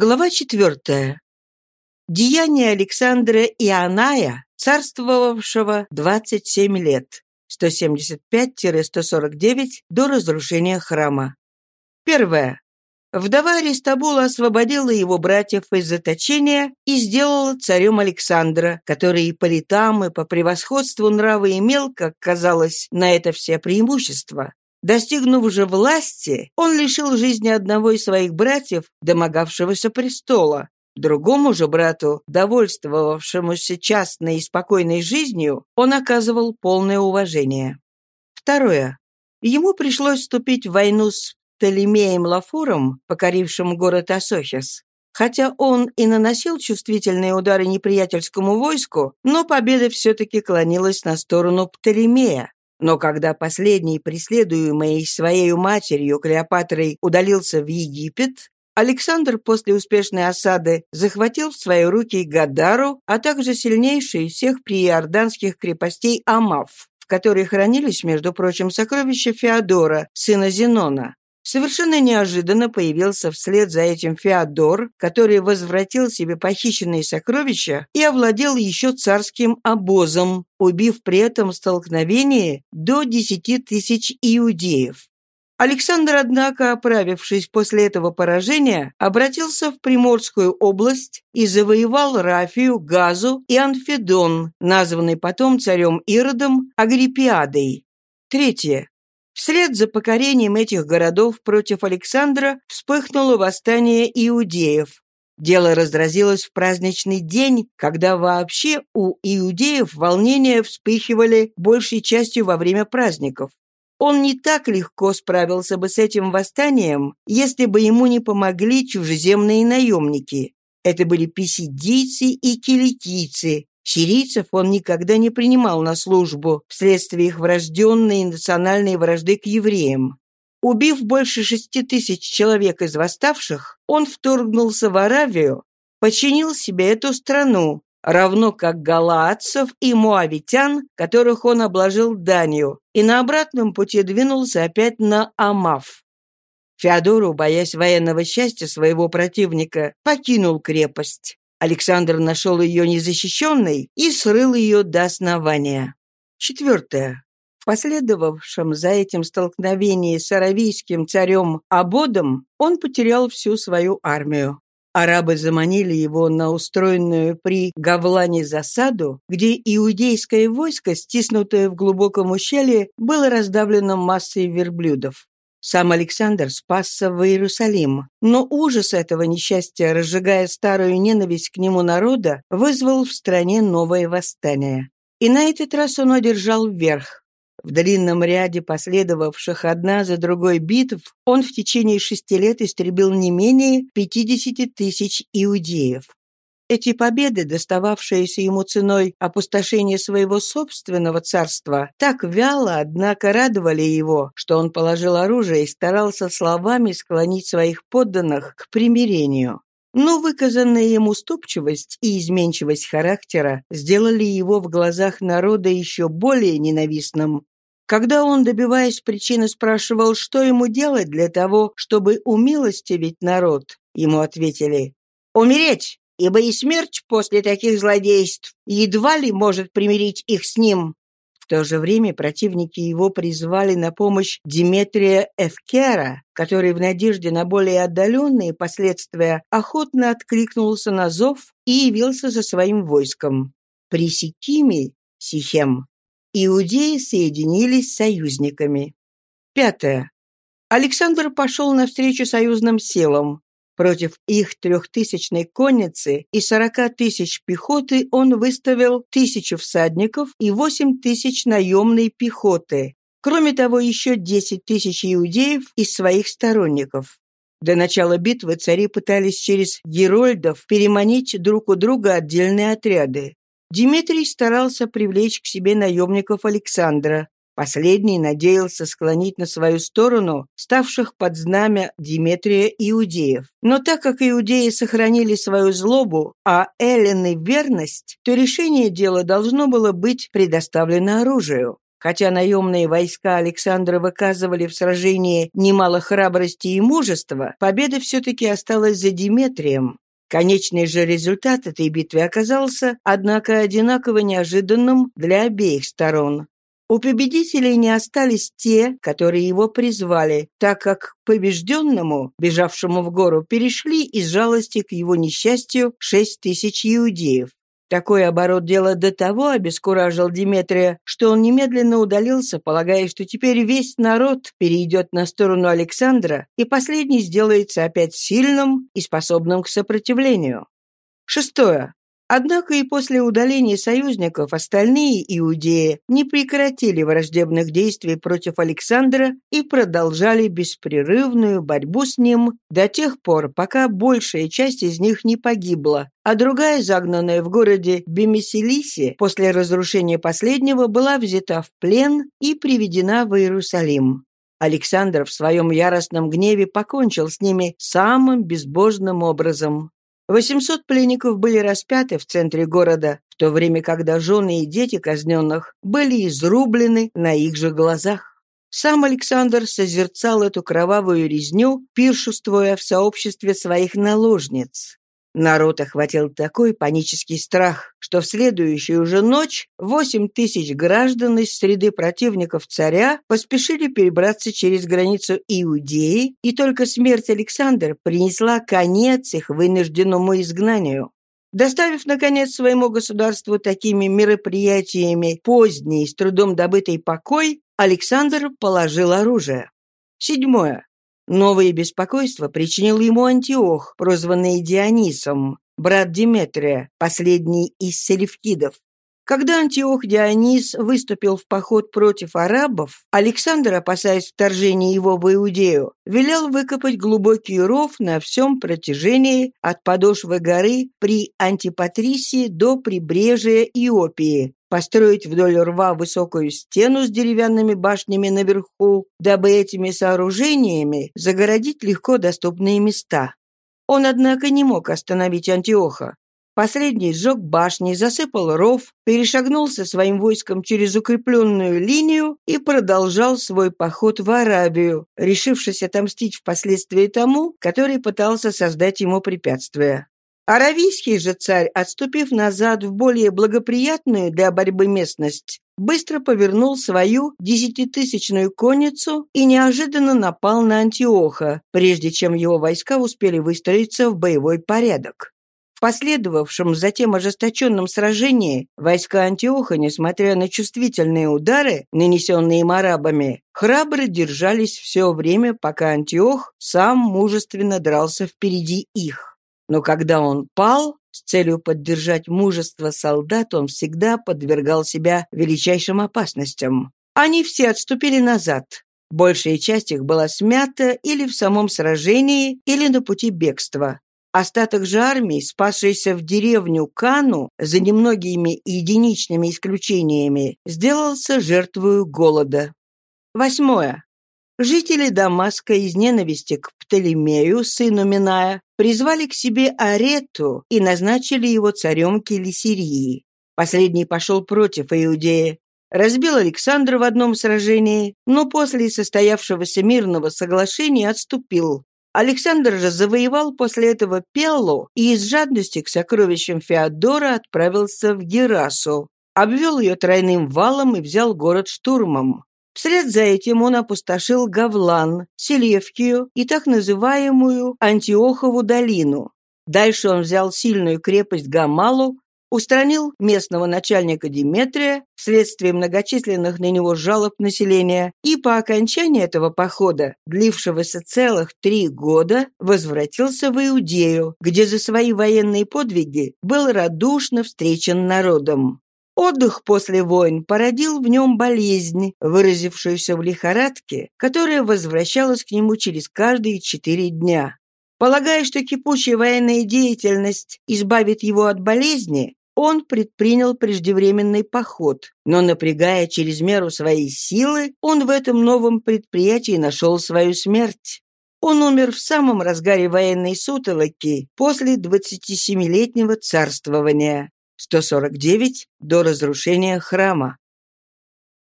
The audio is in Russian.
Глава четвертая. Деяния Александра Ионая, царствовавшего 27 лет, 175-149 до разрушения храма. Первое. Вдова Аристабула освободила его братьев из заточения и сделала царем Александра, который и по летам, и по превосходству нрава имел, как казалось, на это все преимущества. Достигнув же власти, он лишил жизни одного из своих братьев, домогавшегося престола. Другому же брату, довольствовавшемуся частной и спокойной жизнью, он оказывал полное уважение. Второе. Ему пришлось вступить в войну с Птолемеем Лафуром, покорившим город Асохис. Хотя он и наносил чувствительные удары неприятельскому войску, но победа все-таки клонилась на сторону Птолемея. Но когда последний, преследуемый своей матерью Клеопатрой, удалился в Египет, Александр после успешной осады захватил в свои руки Гадару, а также сильнейшие из всех приорданских крепостей Амав, в которой хранились, между прочим, сокровища Феодора, сына Зенона. Совершенно неожиданно появился вслед за этим Феодор, который возвратил себе похищенные сокровища и овладел еще царским обозом, убив при этом столкновении до десяти тысяч иудеев. Александр, однако, оправившись после этого поражения, обратился в Приморскую область и завоевал Рафию, Газу и Анфедон, названный потом царем Иродом Агриппиадой. Третье. Вслед за покорением этих городов против Александра вспыхнуло восстание иудеев. Дело разразилось в праздничный день, когда вообще у иудеев волнения вспыхивали большей частью во время праздников. Он не так легко справился бы с этим восстанием, если бы ему не помогли чужеземные наемники. Это были писидийцы и киликийцы, Сирийцев он никогда не принимал на службу вследствие их врожденной национальной вражды к евреям. Убив больше шести тысяч человек из восставших, он вторгнулся в Аравию, подчинил себе эту страну, равно как галаадцев и муавитян, которых он обложил данью, и на обратном пути двинулся опять на Амав. Феодору, боясь военного счастья своего противника, покинул крепость. Александр нашел ее незащищенной и срыл ее до основания. Четвертое. В последовавшем за этим столкновении с аравийским царем Абодом он потерял всю свою армию. Арабы заманили его на устроенную при Гавлане засаду, где иудейское войско, стиснутое в глубоком ущелье, было раздавлено массой верблюдов. Сам Александр спасся в Иерусалим, но ужас этого несчастья, разжигая старую ненависть к нему народа, вызвал в стране новое восстание. И на этот раз он одержал верх. В длинном ряде последовавших одна за другой битв он в течение шести лет истребил не менее 50 тысяч иудеев. Эти победы, достававшиеся ему ценой опустошения своего собственного царства, так вяло, однако, радовали его, что он положил оружие и старался словами склонить своих подданных к примирению. Но выказанная ему ступчивость и изменчивость характера сделали его в глазах народа еще более ненавистным. Когда он, добиваясь причины, спрашивал, что ему делать для того, чтобы умилостивить народ, ему ответили «Умереть! Ибо и смерть после таких злодейств едва ли может примирить их с ним. В то же время противники его призвали на помощь Диметрия Эвкера, который в надежде на более отдаленные последствия охотно откликнулся на зов и явился со своим войском. При Сикиме, Сихем, иудеи соединились с союзниками. Пятое. Александр пошел навстречу союзным силам. Против их трехтысячной конницы и сорока тысяч пехоты он выставил тысячу всадников и восемь тысяч наемной пехоты. Кроме того, еще десять тысяч иудеев из своих сторонников. До начала битвы цари пытались через герольдов переманить друг у друга отдельные отряды. Дмитрий старался привлечь к себе наемников Александра, Последний надеялся склонить на свою сторону ставших под знамя Диметрия иудеев. Но так как иудеи сохранили свою злобу, а эллины верность, то решение дела должно было быть предоставлено оружию. Хотя наемные войска Александра выказывали в сражении немало храбрости и мужества, победа все-таки осталась за Диметрием. Конечный же результат этой битвы оказался, однако, одинаково неожиданным для обеих сторон. У победителей не остались те, которые его призвали, так как побежденному, бежавшему в гору, перешли из жалости к его несчастью шесть тысяч иудеев. Такой оборот дела до того обескуражил Диметрия, что он немедленно удалился, полагая, что теперь весь народ перейдет на сторону Александра, и последний сделается опять сильным и способным к сопротивлению. Шестое. Однако и после удаления союзников остальные иудеи не прекратили враждебных действий против Александра и продолжали беспрерывную борьбу с ним до тех пор, пока большая часть из них не погибла, а другая, загнанная в городе Бемиселисе, после разрушения последнего, была взята в плен и приведена в Иерусалим. Александр в своем яростном гневе покончил с ними самым безбожным образом. 800 пленников были распяты в центре города, в то время, когда жены и дети казненных были изрублены на их же глазах. Сам Александр созерцал эту кровавую резню, пиршествуя в сообществе своих наложниц. Народ охватил такой панический страх, что в следующую же ночь восемь тысяч граждан из среды противников царя поспешили перебраться через границу Иудеи, и только смерть Александра принесла конец их вынужденному изгнанию. Доставив, наконец, своему государству такими мероприятиями поздний, с трудом добытый покой, Александр положил оружие. Седьмое. Новые беспокойства причинил ему Антиох, прозванный Дионисом, брат Диметрия, последний из селевкидов. Когда Антиох Дионис выступил в поход против арабов, Александр, опасаясь вторжения его в Иудею, велел выкопать глубокий ров на всем протяжении от подошвы горы при Антипатрисии до прибрежия Иопии, построить вдоль рва высокую стену с деревянными башнями наверху, дабы этими сооружениями загородить легко доступные места. Он, однако, не мог остановить Антиоха. Последний сжег башни, засыпал ров, перешагнул со своим войском через укрепленную линию и продолжал свой поход в Аравию, решившись отомстить впоследствии тому, который пытался создать ему препятствия. Аравийский же царь, отступив назад в более благоприятную для борьбы местность, быстро повернул свою десятитысячную конницу и неожиданно напал на Антиоха, прежде чем его войска успели выстроиться в боевой порядок. В последовавшем затем ожесточенном сражении войска Антиоха, несмотря на чувствительные удары, нанесенные им арабами, храбро держались все время, пока Антиох сам мужественно дрался впереди их. Но когда он пал, с целью поддержать мужество солдат, он всегда подвергал себя величайшим опасностям. Они все отступили назад. Большая часть их была смята или в самом сражении, или на пути бегства. Остаток же армии, спасшийся в деревню Кану, за немногими единичными исключениями, сделался жертвою голода. Восьмое. Жители Дамаска из ненависти к Птолемею, сыну Миная, призвали к себе Арету и назначили его царем Келесирии. Последний пошел против Иудея, разбил Александра в одном сражении, но после состоявшегося мирного соглашения отступил, Александр же завоевал после этого Пеллу и из жадности к сокровищам Феодора отправился в Герасу, обвел ее тройным валом и взял город штурмом. Вслед за этим он опустошил Гавлан, Селевкию и так называемую Антиохову долину. Дальше он взял сильную крепость Гамалу, устранил местного начальника Диметрия вследствие многочисленных на него жалоб населения и по окончании этого похода, длившегося целых три года, возвратился в Иудею, где за свои военные подвиги был радушно встречен народом. Отдых после войн породил в нем болезнь, выразившуюся в лихорадке, которая возвращалась к нему через каждые четыре дня. Полагая, что кипучая военная деятельность избавит его от болезни, он предпринял преждевременный поход, но, напрягая через меру свои силы, он в этом новом предприятии нашел свою смерть. Он умер в самом разгаре военной сутолоки после 27-летнего царствования, 149 до разрушения храма.